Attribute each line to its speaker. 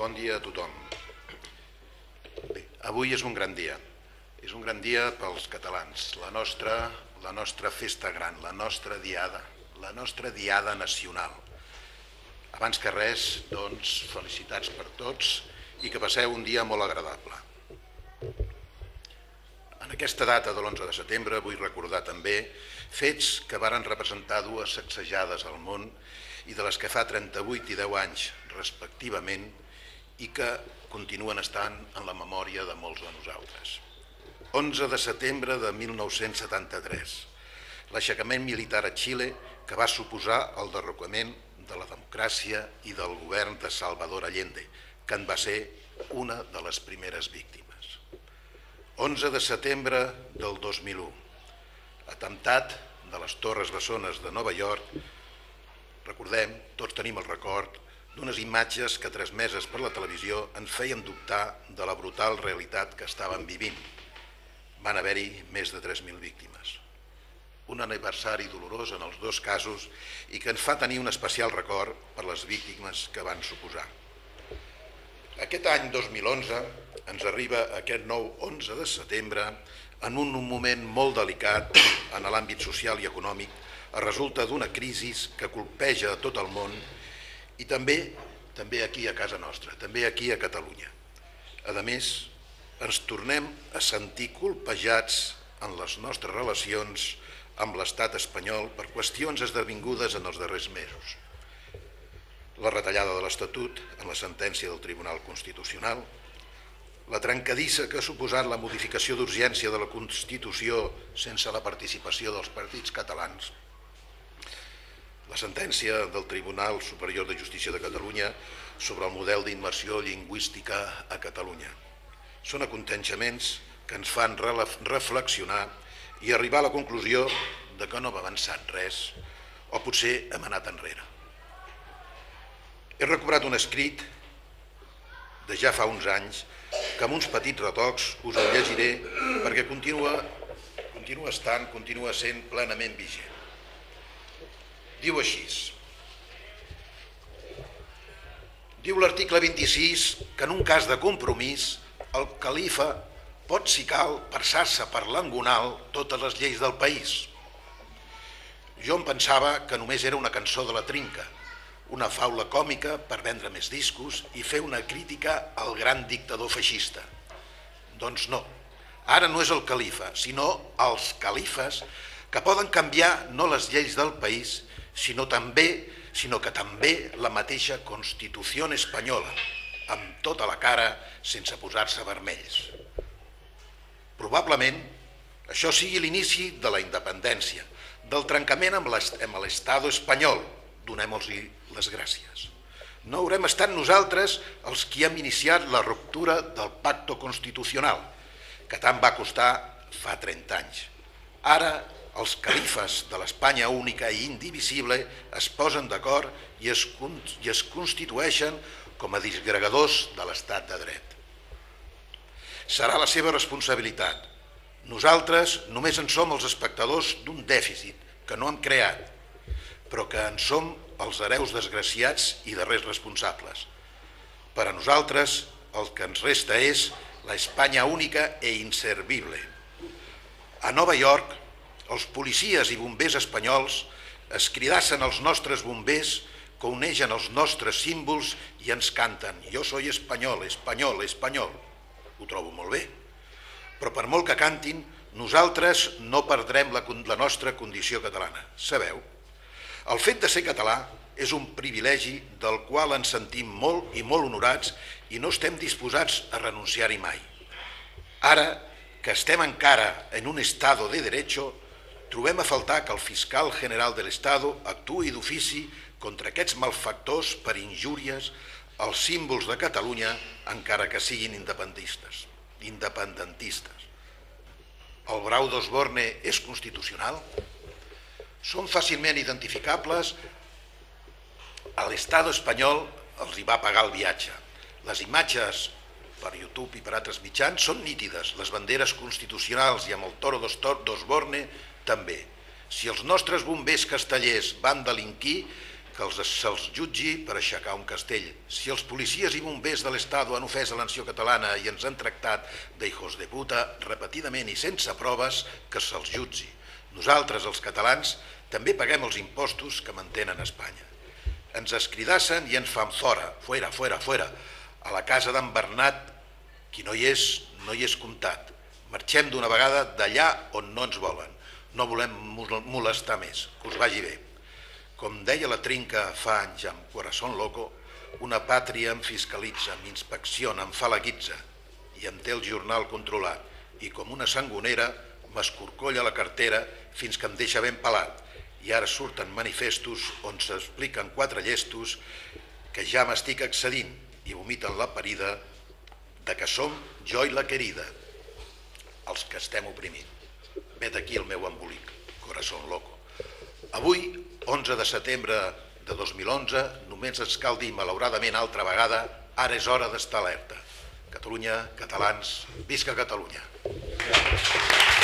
Speaker 1: Bon dia a tothom. Bé, avui és un gran dia. És un gran dia pels catalans. La nostra, la nostra festa gran, la nostra diada, la nostra diada nacional. Abans que res, doncs, felicitats per tots i que passeu un dia molt agradable. En aquesta data de l'11 de setembre vull recordar també fets que varen representar dues sacsejades al món i de les que fa 38 i 10 anys, respectivament, i que continuen estant en la memòria de molts de nosaltres. 11 de setembre de 1973, l'aixecament militar a Xile que va suposar el derrocament de la democràcia i del govern de Salvador Allende, que en va ser una de les primeres víctimes. 11 de setembre del 2001, atemptat de les Torres Bessones de Nova York, recordem, tots tenim el record, d'unes imatges que tres meses per la televisió ens feien dubtar de la brutal realitat que estàvem vivint. Van haver-hi més de 3.000 víctimes. Un aniversari dolorós en els dos casos i que ens fa tenir un especial record per les víctimes que van suposar. Aquest any 2011 ens arriba aquest nou 11 de setembre en un moment molt delicat en l'àmbit social i econòmic a resulta d'una crisi que colpeja tot el món i també també aquí a casa nostra, també aquí a Catalunya. A més, ens tornem a sentir colpejats en les nostres relacions amb l'estat espanyol per qüestions esdevingudes en els darrers mesos. La retallada de l'Estatut en la sentència del Tribunal Constitucional, la trencadissa que ha suposat la modificació d'urgència de la Constitució sense la participació dels partits catalans, la sentència del Tribunal Superior de Justícia de Catalunya sobre el model d'immersió lingüística a Catalunya. Són aconteixements que ens fan reflexionar i arribar a la conclusió de que no hem avançat res o potser hem anat enrere. He recuperat un escrit de ja fa uns anys que amb uns petits retocs us el llegiré perquè continua, continua estant, continua sent plenament vigent. Diu així. Diu l'article 26 que en un cas de compromís el califa pot, si cal, passar-se per l'angonal totes les lleis del país. Jo em pensava que només era una cançó de la trinca, una faula còmica per vendre més discos i fer una crítica al gran dictador feixista. Doncs no, ara no és el califa, sinó els califes que poden canviar no les lleis del país, sinó també sinó que també la mateixa Constitució espanyola, amb tota la cara sense posar-se vermells. Probablement això sigui l'inici de la independència, del trencament amb l'Estado espanyol. Donem-los les gràcies. No haurem estat nosaltres els qui hem iniciat la ruptura del pacto constitucional, que tant va costar fa 30 anys. Ara els califes de l'Espanya única i indivisible es posen d'acord i, es, i es constitueixen com a disgregadors de l'estat de dret. Serà la seva responsabilitat. Nosaltres només en som els espectadors d'un dèficit que no hem creat, però que en som els hereus desgraciats i darrers responsables. Per a nosaltres el que ens resta és la Espanya única e inservible. A Nova York els policies i bombers espanyols es cridassen els nostres bombers que unegen els nostres símbols i ens canten «Jo soy espanyol, espanyol, espanyol». Ho trobo molt bé. Però per molt que cantin, nosaltres no perdrem la, la nostra condició catalana. Sabeu? El fet de ser català és un privilegi del qual ens sentim molt i molt honorats i no estem disposats a renunciar-hi mai. Ara que estem encara en un estado de derecho, trobem a faltar que el fiscal general de l'Estado actuï d'ofici contra aquests malfactors per injúries als símbols de Catalunya encara que siguin independentistes. independentistes. El brau d'Osborne és constitucional? Són fàcilment identificables a l'Estado espanyol els hi va pagar el viatge. Les imatges per YouTube i per altres mitjans són nítides. Les banderes constitucionals i amb el toro d'Osborne també. Si els nostres bombers castellers van delinquir, que els, se'ls jutgi per aixecar un castell. Si els policies i bombers de l'Estado han ofès a la nació catalana i ens han tractat d'hijos de puta repetidament i sense proves, que se'ls jutgi. Nosaltres, els catalans, també paguem els impostos que mantenen Espanya. Ens escridassen i ens fan fora, fora, fora, fora. A la casa d'en Bernat, qui no hi és, no hi és comptat. Marxem d'una vegada d'allà on no ens volen. No volem molestar més. Que us vagi bé. Com deia la trinca fa anys amb Corazón Loco, una pàtria em fiscalitza, m'inspecciona, em fa la guitza i em té el jornal controlat i com una sangonera m'escorcolla la cartera fins que em deixa ben pelat i ara surten manifestos on s'expliquen quatre llestos que ja m'estic accedint i vomiten la parida de que som jo i la querida, els que estem oprimint. Vet aquí el meu embolic, corazón loco. Avui, 11 de setembre de 2011, només ens cal dir, malauradament, altra vegada, ara és hora d'estar alerta. Catalunya, catalans, visca Catalunya. Gràcies.